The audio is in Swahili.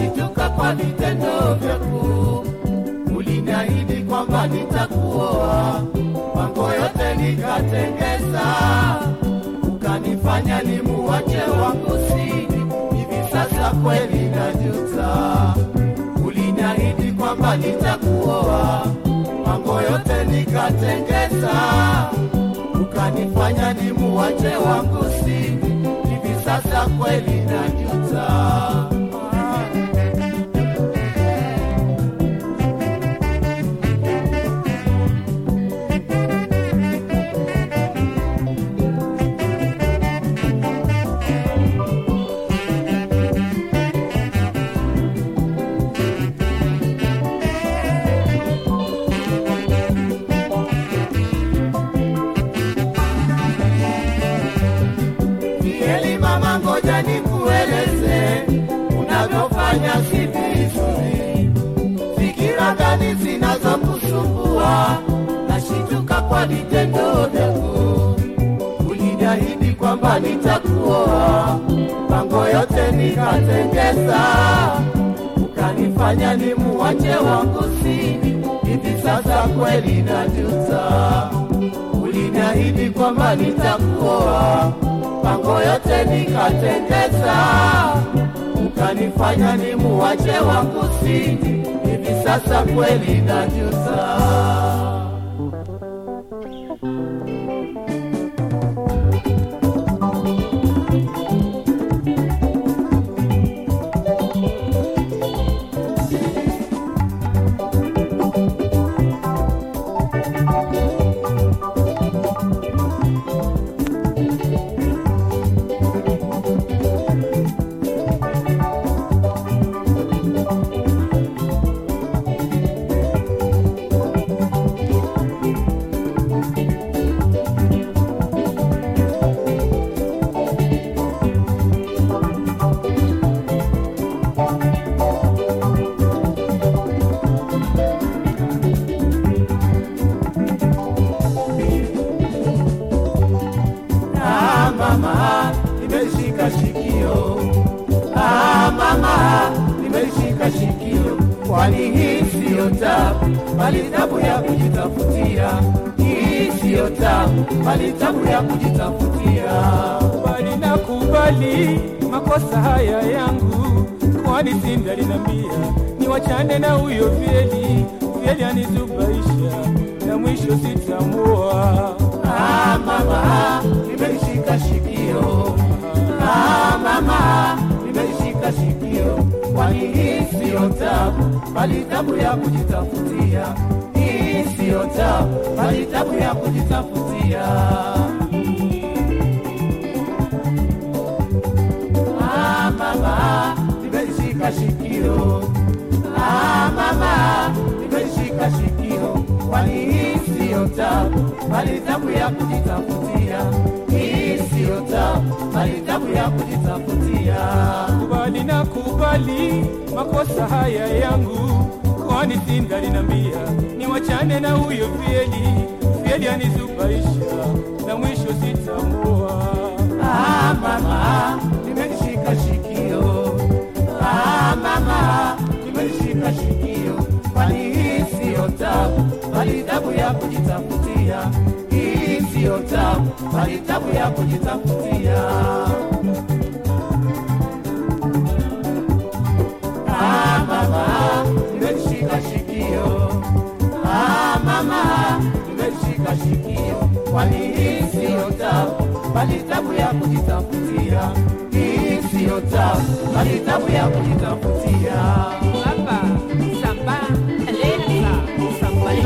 Nashituka kwa vitendo vyako. Uliniahidi kwamba nitakuoa, mambo yote nikatengeza, ukanifanya ni muwache wangu sini. Hivi sasa kweli najuta. Uliniahidi kwamba nitakuoa, mambo yote nikatengeza, ukanifanya ni muwache wangu sini. Hivi sasa kweli Gani zinazokusumbua? Nashituka kwa vitendo vyako. Uliniahidi kwamba nitakuoa, pango yote nikatengeza, ukanifanya ni muwache wangu sini. Hivi sasa kweli najuta. Uliniahidi kwamba nitakuoa, pango yote nikatengeza, ukanifanya ni muwache wangu sini. Sasa kweli najuta. Bali tabu ya kujitafutia. Hii siyo tabu, bali tabu ya kujitafutia. bali nakubali makosa haya yangu, kwani Sinda linambia niwachane na huyo Vyeli. Vyeli anizubaisha na mwisho sitamua. Ah, mama, nimeshika shikio. Bali tabu ya kujitafutia. Hii siyo tabu, bali tabu ya kujitafutia. Ah, mama, nimeshika shikio. Ah, mama, nimeshika shikio. Kwani hii siyo tabu, bali tabu ya kujitafutia. Hii siyo tabu, bali tabu ya kujitafutia. Kubali makosa haya yangu, kwani Sinda linambia niwachane na huyo fieli. Fieli anizubaisha na mwisho sitamboa. Ah, mama, nimeshika shikio. Ah, mama, nimeshika shikio. Kwani hii siyo tabu, bali tabu ya kujitafutia. Hii siyo tabu, bali tabu ya kujitafutia. malitabu ya kujitafutia, hii siyo tabu, malitabu ya kujitafutia. Hapa samba leta sambali